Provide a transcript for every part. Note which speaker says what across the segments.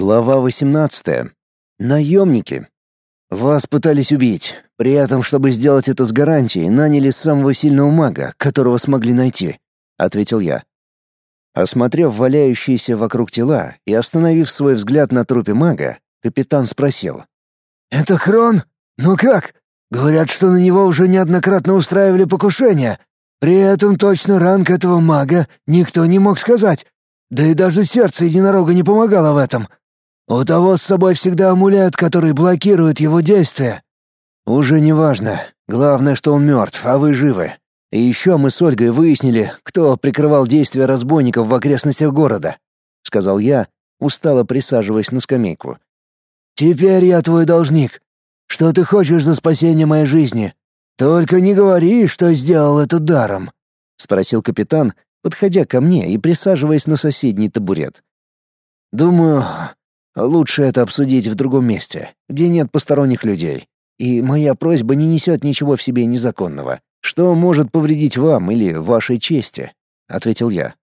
Speaker 1: Глава 18. Наемники. Вас пытались убить. При этом, чтобы сделать это с гарантией, наняли самого сильного мага, которого смогли найти, ответил я. Осмотрев валяющиеся вокруг тела и остановив свой взгляд на трупе мага, капитан спросил:
Speaker 2: "Это Хрон? Ну как? Говорят, что на него уже неоднократно устраивали покушения. При этом точно ранг этого мага никто не мог сказать. Да и даже сердце единорога не помогало в этом. У того с собой всегда амулет, который блокирует его действия.
Speaker 1: Уже не важно. Главное, что он мертв, а вы живы. И еще мы с Ольгой выяснили, кто прикрывал действия разбойников в окрестностях города, сказал я, устало присаживаясь на скамейку.
Speaker 2: Теперь я твой должник. Что ты хочешь за спасение моей жизни? Только не говори, что сделал это даром,
Speaker 1: спросил капитан, подходя ко мне и присаживаясь на соседний табурет. Думаю, Лучше это обсудить в другом месте, где нет посторонних людей. И моя просьба не несет ничего в себе незаконного, что может повредить вам или вашей чести», — ответил я.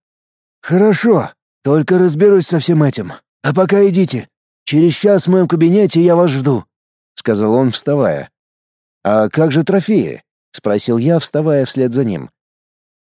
Speaker 2: «Хорошо, только разберусь со всем этим. А пока идите. Через час в моем кабинете я вас жду», — сказал он, вставая.
Speaker 1: «А как же трофеи?» — спросил я, вставая вслед за ним.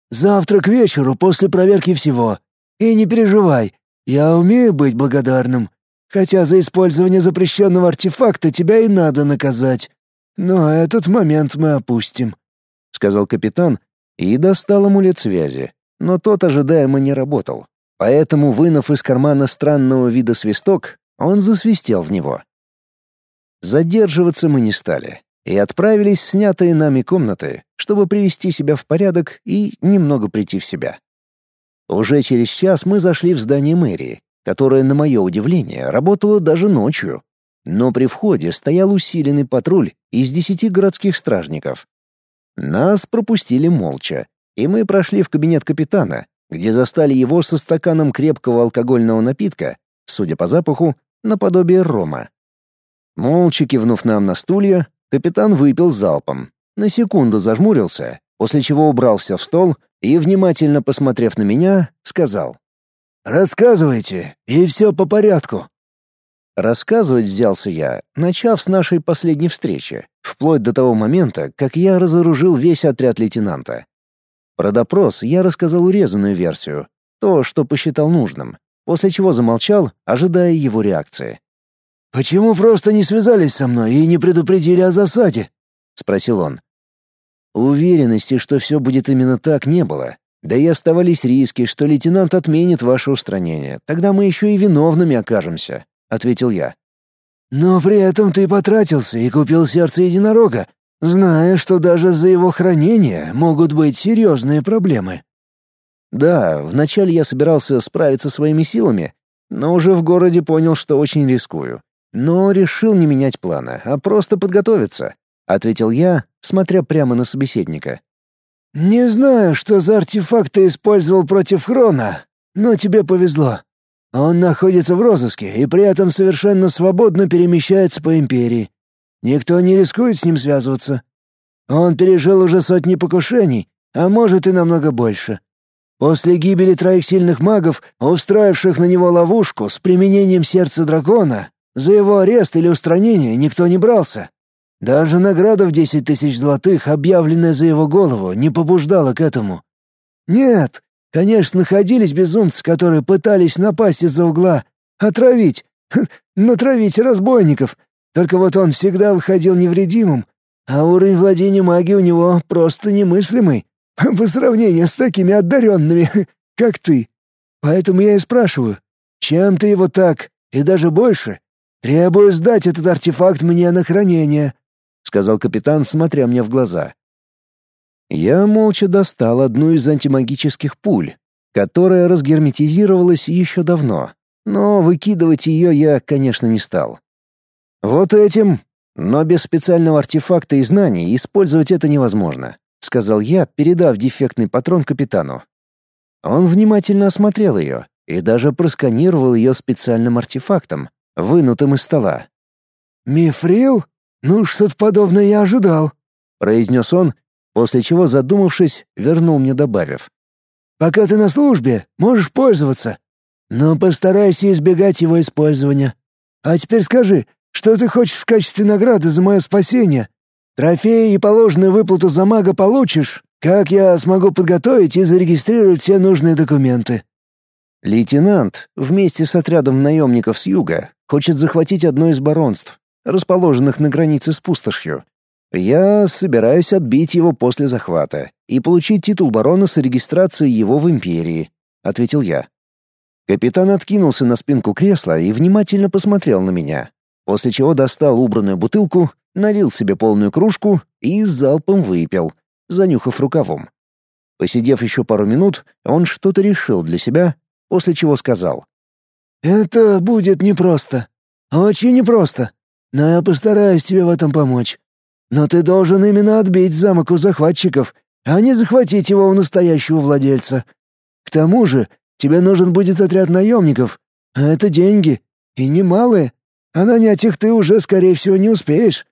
Speaker 2: «Завтра к вечеру, после проверки всего. И не переживай, я умею быть благодарным. Хотя за использование запрещенного артефакта тебя и надо наказать. Но этот момент мы опустим», — сказал капитан и достал амулет связи. Но тот ожидаемо не работал. Поэтому, вынув из кармана странного вида свисток, он засвистел в него.
Speaker 1: Задерживаться мы не стали и отправились в снятые нами комнаты, чтобы привести себя в порядок и немного прийти в себя. Уже через час мы зашли в здание мэрии, которая, на мое удивление, работала даже ночью. Но при входе стоял усиленный патруль из десяти городских стражников. Нас пропустили молча, и мы прошли в кабинет капитана, где застали его со стаканом крепкого алкогольного напитка, судя по запаху, наподобие рома. Молча кивнув нам на стулья, капитан выпил залпом, на секунду зажмурился, после чего убрался в стол и, внимательно посмотрев на меня, сказал
Speaker 2: Рассказывайте, и все по порядку.
Speaker 1: Рассказывать взялся я, начав с нашей последней встречи, вплоть до того момента, как я разоружил весь отряд лейтенанта. Про допрос я рассказал урезанную версию, то, что посчитал нужным, после чего замолчал, ожидая его реакции.
Speaker 2: «Почему просто не связались со мной и не предупредили о засаде?» — спросил он.
Speaker 1: Уверенности, что все будет именно так, не было, да и оставались риски, что лейтенант отменит ваше устранение. Тогда мы еще и виновными окажемся», — ответил я.
Speaker 2: «Но при этом ты потратился и купил сердце единорога, зная, что даже за его хранение могут быть серьезные проблемы».
Speaker 1: «Да, вначале я собирался справиться своими силами, но уже в городе понял, что очень рискую. Но решил не менять плана, а просто подготовиться», — ответил я, смотря прямо на собеседника.
Speaker 2: «Не знаю, что за артефакт ты использовал против Хрона, но тебе повезло. Он находится в розыске и при этом совершенно свободно перемещается по Империи. Никто не рискует с ним связываться. Он пережил уже сотни покушений, а может и намного больше. После гибели троих сильных магов, устроивших на него ловушку с применением сердца дракона, за его арест или устранение никто не брался. Даже награда в десять тысяч золотых, объявленная за его голову, не побуждала к этому. Нет, конечно, находились безумцы, которые пытались напасть из-за угла, отравить, натравить разбойников. Только вот он всегда выходил невредимым, а уровень владения магией у него просто немыслимый по сравнению с такими одаренными, как ты. Поэтому я и спрашиваю, чем ты его так, и даже больше, требую сдать этот артефакт мне на хранение,
Speaker 1: сказал капитан, смотря мне в глаза. Я молча достал одну из антимагических пуль, которая разгерметизировалась еще давно, но выкидывать ее я, конечно, не стал. Вот этим, но без специального артефакта и знаний использовать это невозможно, сказал я, передав дефектный патрон капитану. Он внимательно осмотрел ее и даже просканировал ее специальным артефактом, вынутым из стола.
Speaker 2: «Мифрил?» «Ну, что-то подобное я ожидал», — произнес он, после чего, задумавшись, вернул мне, добавив. «Пока ты на службе, можешь пользоваться, но постарайся избегать его использования. А теперь скажи, что ты хочешь в качестве награды за мое спасение? Трофеи и положенную выплату за мага получишь? Как я смогу подготовить и зарегистрировать все нужные документы?»
Speaker 1: Лейтенант вместе с отрядом наемников с юга хочет захватить одно из баронств, расположенных на границе с пустошью. Я собираюсь отбить его после захвата и получить титул барона с регистрацией его в империи, ответил я. Капитан откинулся на спинку кресла и внимательно посмотрел на меня, после чего достал убранную бутылку, налил себе полную кружку и залпом выпил, занюхав рукавом. Посидев еще пару минут, он что-то решил для себя, после чего сказал.
Speaker 2: «Это будет непросто. Очень непросто. Но я постараюсь тебе в этом помочь. Но ты должен именно отбить замок у захватчиков, а не захватить его у настоящего владельца. К тому же тебе нужен будет отряд наемников, а это деньги, и немалые, а нанять их ты уже, скорее всего, не успеешь.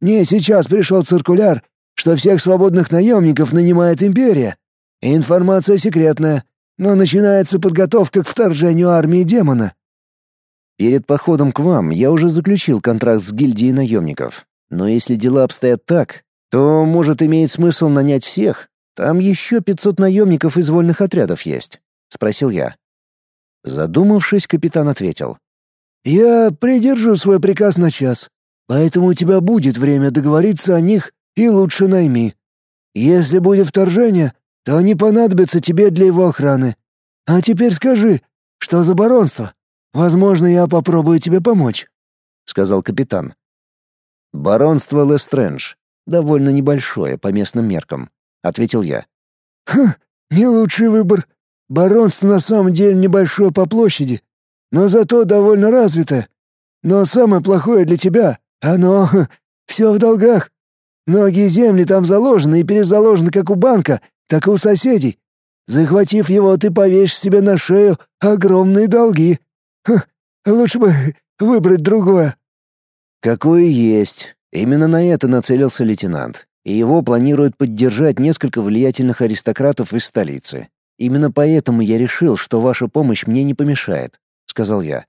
Speaker 2: Мне сейчас пришел циркуляр, что всех свободных наемников нанимает империя. Информация секретная, но начинается подготовка к вторжению армии демона.
Speaker 1: Перед походом к вам я уже заключил контракт с гильдией наемников. Но если дела обстоят так, то, может, имеет смысл нанять всех? Там еще 500 наемников из вольных отрядов есть», — спросил я. Задумавшись, капитан ответил.
Speaker 2: «Я придержу свой приказ на час, поэтому у тебя будет время договориться о них и лучше найми. Если будет вторжение, то они понадобятся тебе для его охраны. А теперь скажи, что за баронство? Возможно, я попробую тебе помочь», — сказал капитан.
Speaker 1: «Баронство Лестрэндж. Довольно небольшое по местным меркам», — ответил я.
Speaker 2: «Хм, не лучший выбор. Баронство на самом деле небольшое по площади, но зато довольно развитое. Но самое плохое для тебя — оно хм, все в долгах. Многие земли там заложены и перезаложены как у банка, так и у соседей. Захватив его, ты повесишь себе на шею огромные долги. Хм, лучше бы выбрать другое.
Speaker 1: Какое есть. Именно на это нацелился лейтенант. И его планируют поддержать несколько влиятельных аристократов из столицы. Именно поэтому я решил, что ваша помощь мне не помешает, сказал я.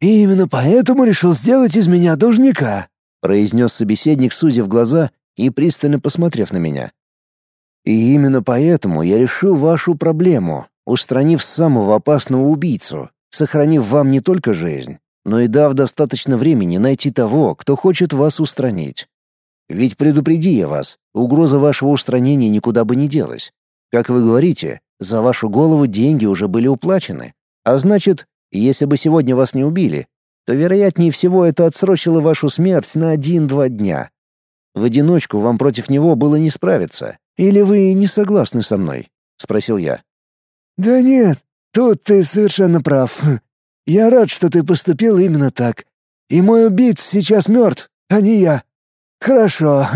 Speaker 2: И именно поэтому решил сделать из меня должника,
Speaker 1: произнес собеседник, сузив глаза и пристально посмотрев на меня. И именно поэтому я решил вашу проблему, устранив самого опасного убийцу, сохранив вам не только жизнь, но и дав достаточно времени найти того, кто хочет вас устранить. Ведь предупреди я вас, угроза вашего устранения никуда бы не делась. Как вы говорите, за вашу голову деньги уже были уплачены. А значит, если бы сегодня вас не убили, то вероятнее всего это отсрочило вашу смерть на один-два дня. В одиночку вам против него было не справиться. Или вы не согласны со мной? спросил я.
Speaker 2: Да нет, тут ты совершенно прав. Я рад, что ты поступил именно так. И мой убийца сейчас мертв, а не я. Хорошо,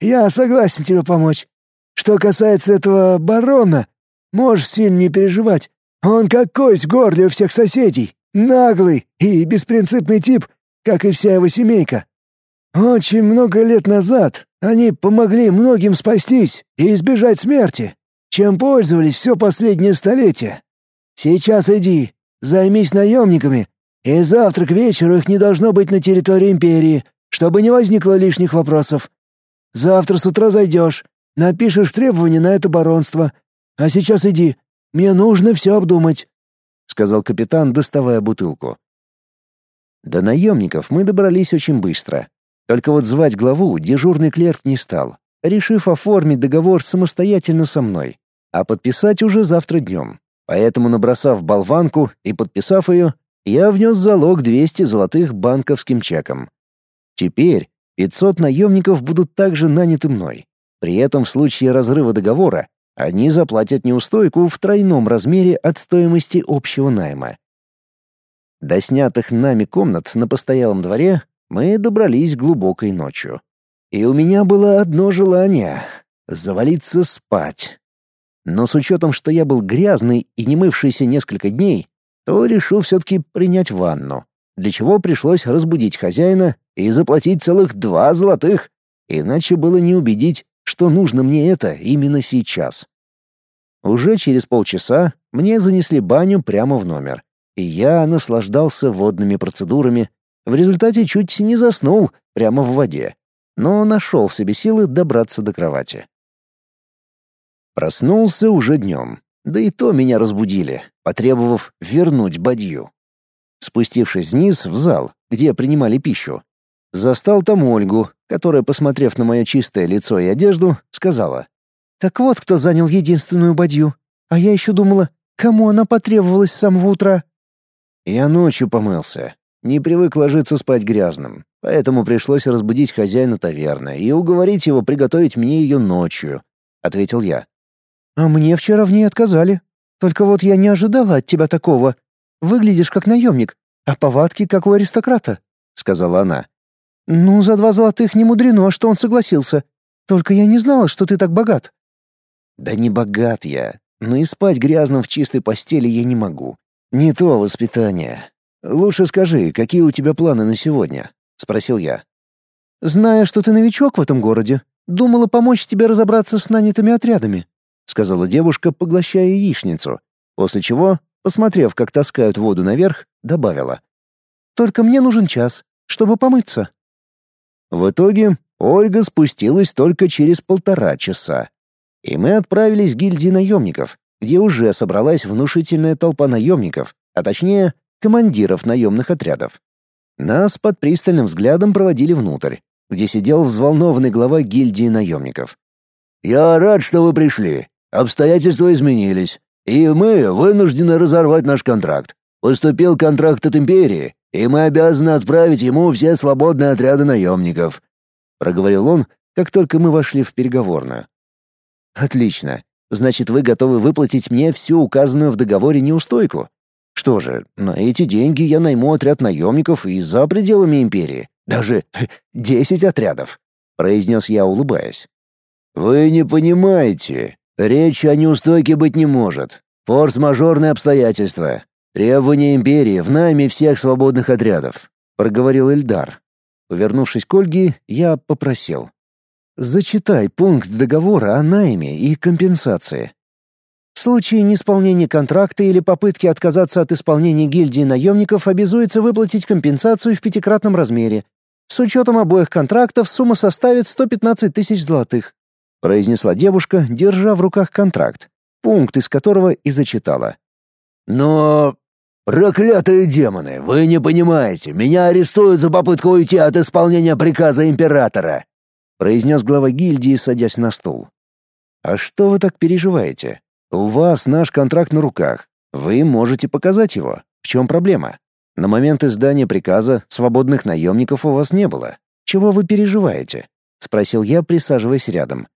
Speaker 2: я согласен тебе помочь. Что касается этого барона, можешь сильно не переживать. Он как кость в горле у всех соседей. Наглый и беспринципный тип, как и вся его семейка. Очень много лет назад они помогли многим спастись и избежать смерти, чем пользовались все последнее столетие. Сейчас иди, Займись наемниками, и завтра к вечеру их не должно быть на территории Империи, чтобы не возникло лишних вопросов. Завтра с утра зайдешь, напишешь требования на это баронство. А сейчас иди, мне нужно все обдумать», — сказал капитан, доставая бутылку.
Speaker 1: До наемников мы добрались очень быстро. Только вот звать главу дежурный клерк не стал, решив оформить договор самостоятельно со мной, а подписать уже завтра днем. Поэтому, набросав болванку и подписав ее, я внес залог 200 золотых банковским чеком. Теперь 500 наемников будут также наняты мной. При этом в случае разрыва договора они заплатят неустойку в тройном размере от стоимости общего найма. До снятых нами комнат на постоялом дворе мы добрались глубокой ночью. И у меня было одно желание — завалиться спать. Но с учетом, что я был грязный и не мывшийся несколько дней, то решил все-таки принять ванну, для чего пришлось разбудить хозяина и заплатить целых два золотых, иначе было не убедить, что нужно мне это именно сейчас. Уже через полчаса мне занесли баню прямо в номер, и я наслаждался водными процедурами, В результате чуть не заснул прямо в воде, но нашел в себе силы добраться до кровати. Проснулся уже днем, да и то меня разбудили, потребовав вернуть бадью. Спустившись вниз в зал, где принимали пищу, застал там Ольгу, которая, посмотрев на мое чистое лицо и одежду, сказала, «Так вот кто занял единственную бадью. А я еще думала, кому она потребовалась с самого утра». Я ночью помылся. Не привык ложиться спать грязным, поэтому пришлось разбудить хозяина таверны и уговорить его приготовить мне ее ночью, — ответил я. «А мне вчера в ней отказали. Только вот я не ожидала от тебя такого. Выглядишь как наемник, а повадки как у аристократа», — сказала она. «Ну, за два золотых не мудрено, что он согласился. Только я не знала, что ты так богат». «Да не богат я, но и спать грязным в чистой постели я не могу. Не то воспитание. Лучше скажи, какие у тебя планы на сегодня?» — спросил я. «Зная, что ты новичок в этом городе, думала помочь тебе разобраться с нанятыми отрядами», — сказала девушка, поглощая яичницу, после чего, посмотрев, как таскают воду наверх, добавила. «Только мне нужен час, чтобы помыться». В итоге Ольга спустилась только через полтора часа, и мы отправились в гильдии наемников, где уже собралась внушительная толпа наемников, а точнее, командиров наемных отрядов. Нас под пристальным взглядом проводили внутрь, где сидел взволнованный глава гильдии наемников. «Я рад, что вы пришли. Обстоятельства изменились, и мы вынуждены разорвать наш контракт. Поступил контракт от Империи, и мы обязаны отправить ему все свободные отряды наемников», — проговорил он, как только мы вошли в переговорную. «Отлично. Значит, вы готовы выплатить мне всю указанную в договоре неустойку? Что же, на эти деньги я найму отряд наемников и за пределами империи. Даже десять отрядов», — произнес я, улыбаясь. «Вы не понимаете. Речи о неустойке быть не может. Форс-мажорные обстоятельства. Требования империи в найме всех свободных отрядов», — проговорил Эльдар. Повернувшись к Ольге, я попросил. «Зачитай пункт договора о найме и компенсации». В случае неисполнения контракта или попытки отказаться от исполнения гильдии наемников обязуется выплатить компенсацию в пятикратном размере. С учетом обоих контрактов сумма составит 115 тысяч золотых», — произнесла девушка, держа в руках контракт, пункт из которого и зачитала.
Speaker 2: «Но... проклятые демоны, вы не понимаете, меня арестуют за попытку уйти от исполнения приказа императора», —
Speaker 1: произнес глава гильдии, садясь на стул. «А что вы так переживаете? У вас наш контракт на руках. Вы можете показать его. В чем проблема? На момент издания приказа свободных наемников у вас не было. Чего вы переживаете? спросил я, присаживаясь рядом.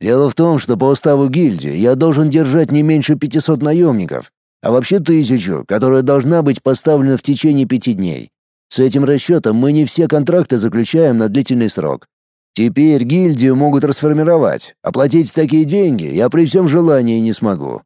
Speaker 2: Дело в том, что по уставу гильдии я должен держать не меньше 500 наемников, а вообще тысячу, которая должна быть поставлена в течение пяти дней. С этим расчетом мы не все контракты заключаем на длительный срок. Теперь гильдию могут расформировать. Оплатить такие деньги я при всем желании не смогу.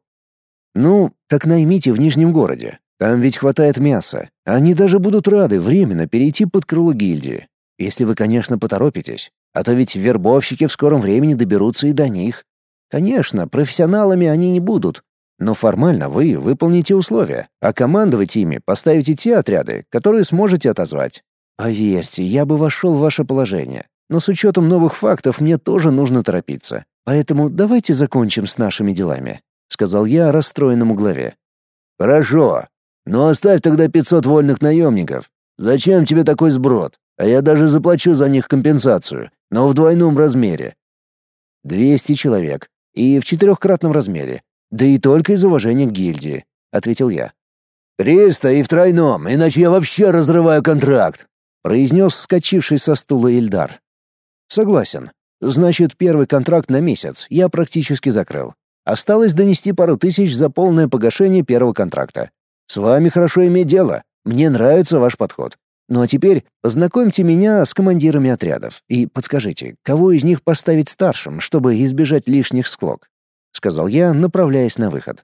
Speaker 1: Ну, так наймите в Нижнем городе. Там ведь хватает мяса. Они даже будут рады временно перейти под крыло гильдии. Если вы, конечно, поторопитесь. А то ведь вербовщики в скором времени доберутся и до них. Конечно, профессионалами они не будут. Но формально вы выполните условия, а командовать ими поставите те отряды, которые сможете отозвать. Поверьте, я бы вошел в ваше положение. Но с учетом новых фактов мне тоже нужно торопиться. Поэтому давайте закончим с нашими делами», — сказал я расстроенному главе.
Speaker 2: «Хорошо. Но оставь тогда 500 вольных наемников. Зачем тебе такой сброд? А я даже заплачу за них компенсацию, но в двойном размере».
Speaker 1: «200 человек. И в четырехкратном размере. Да и только из уважения к гильдии», — ответил я.
Speaker 2: «Триста и в тройном, иначе я вообще разрываю контракт», — произнес вскочивший со стула Ильдар.
Speaker 1: Согласен. Значит, первый контракт на месяц я практически закрыл. Осталось донести пару тысяч за полное погашение первого контракта. С вами хорошо иметь дело. Мне нравится ваш подход. Ну а теперь познакомьте меня с командирами отрядов и подскажите, кого из них поставить старшим, чтобы избежать лишних склок, сказал я, направляясь на выход.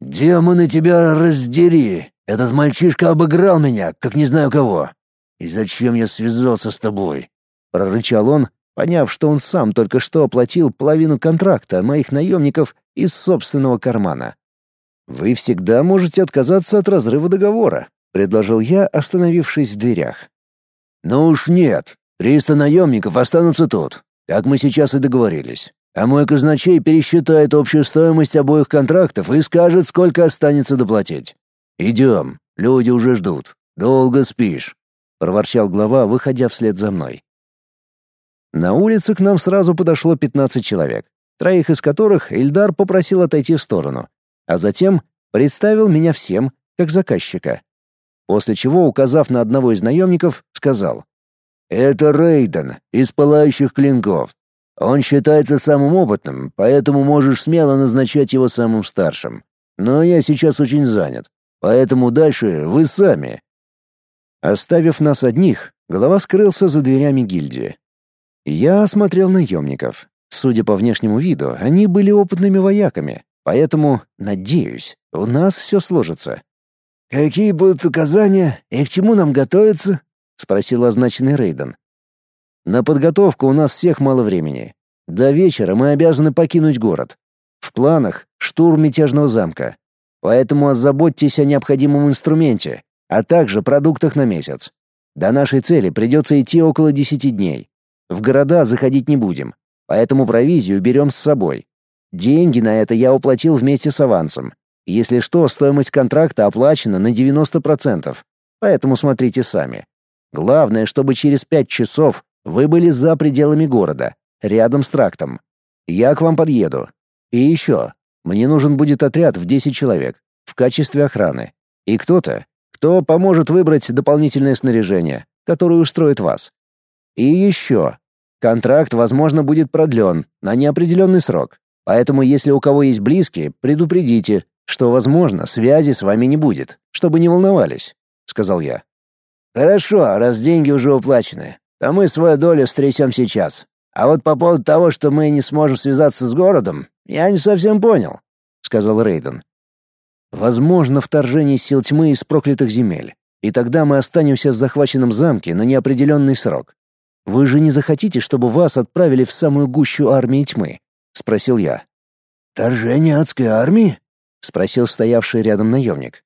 Speaker 2: Демоны тебя раздери. Этот мальчишка обыграл меня, как не знаю кого. И зачем я связался с тобой?
Speaker 1: — прорычал он, поняв, что он сам только что оплатил половину контракта моих наемников из собственного кармана. «Вы всегда можете отказаться от разрыва договора», — предложил я, остановившись в дверях. «Ну уж нет. Триста наемников останутся тут, как мы сейчас и договорились. А мой казначей пересчитает общую стоимость обоих контрактов и скажет, сколько останется доплатить. Идем, люди уже ждут. Долго спишь», — проворчал глава, выходя вслед за мной. На улице к нам сразу подошло 15 человек, троих из которых Ильдар попросил отойти в сторону, а затем представил меня всем как заказчика. После чего, указав на одного из наемников, сказал, «Это Рейден из Пылающих Клинков. Он считается самым опытным, поэтому можешь смело назначать его самым старшим. Но я сейчас очень занят, поэтому дальше вы сами». Оставив нас одних, глава скрылся за дверями гильдии. Я осмотрел наемников. Судя по внешнему виду, они были опытными вояками, поэтому, надеюсь, у нас все сложится.
Speaker 2: «Какие будут указания и к чему нам готовиться?» — спросил означенный Рейден.
Speaker 1: «На подготовку у нас всех мало времени. До вечера мы обязаны покинуть город. В планах — штурм мятежного замка. Поэтому озаботьтесь о необходимом инструменте, а также продуктах на месяц. До нашей цели придется идти около десяти дней. В города заходить не будем, поэтому провизию берем с собой. Деньги на это я уплатил вместе с авансом. Если что, стоимость контракта оплачена на 90%, поэтому смотрите сами. Главное, чтобы через пять часов вы были за пределами города, рядом с трактом. Я к вам подъеду. И еще, мне нужен будет отряд в 10 человек в качестве охраны. И кто-то, кто поможет выбрать дополнительное снаряжение, которое устроит вас. И еще. Контракт, возможно, будет продлен на неопределенный срок. Поэтому, если у кого есть близкие, предупредите, что, возможно, связи с вами не будет, чтобы не волновались», — сказал я.
Speaker 2: «Хорошо, раз деньги уже уплачены, то мы свою долю встретим сейчас. А вот по поводу того, что мы не сможем связаться с городом, я не совсем понял», — сказал Рейден.
Speaker 1: «Возможно, вторжение сил тьмы из проклятых земель, и тогда мы останемся в захваченном замке на неопределенный срок. Вы же не захотите, чтобы вас отправили в самую гущу армии тьмы?» — спросил я.
Speaker 2: «Торжение адской армии?»
Speaker 1: — спросил стоявший рядом наемник.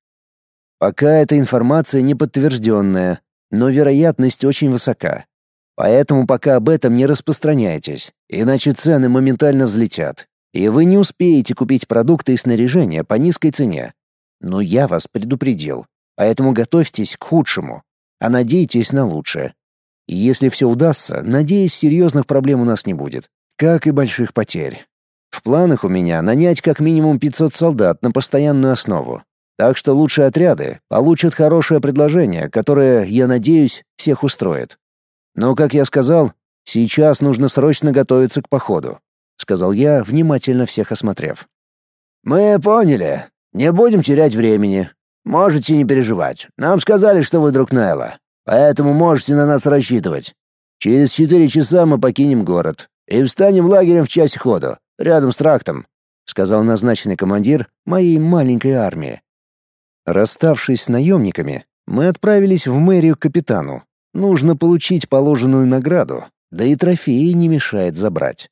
Speaker 1: «Пока эта информация не подтвержденная, но вероятность очень высока. Поэтому пока об этом не распространяйтесь, иначе цены моментально взлетят, и вы не успеете купить продукты и снаряжение по низкой цене. Но я вас предупредил, поэтому готовьтесь к худшему, а надейтесь на лучшее. Если все удастся, надеюсь, серьезных проблем у нас не будет, как и больших потерь. В планах у меня нанять как минимум 500 солдат на постоянную основу. Так что лучшие отряды получат хорошее предложение, которое, я надеюсь, всех устроит. Но, как я сказал, сейчас нужно срочно готовиться к походу, сказал я, внимательно всех осмотрев.
Speaker 2: Мы поняли. Не будем терять времени. Можете не переживать. Нам сказали, что вы друг Найла. Поэтому можете на нас рассчитывать. Через четыре часа мы покинем город и встанем лагерем в часть ходу, рядом с трактом», — сказал назначенный командир моей маленькой армии.
Speaker 1: Расставшись с наемниками, мы отправились в мэрию к капитану. Нужно получить положенную награду, да и трофеи не мешает забрать.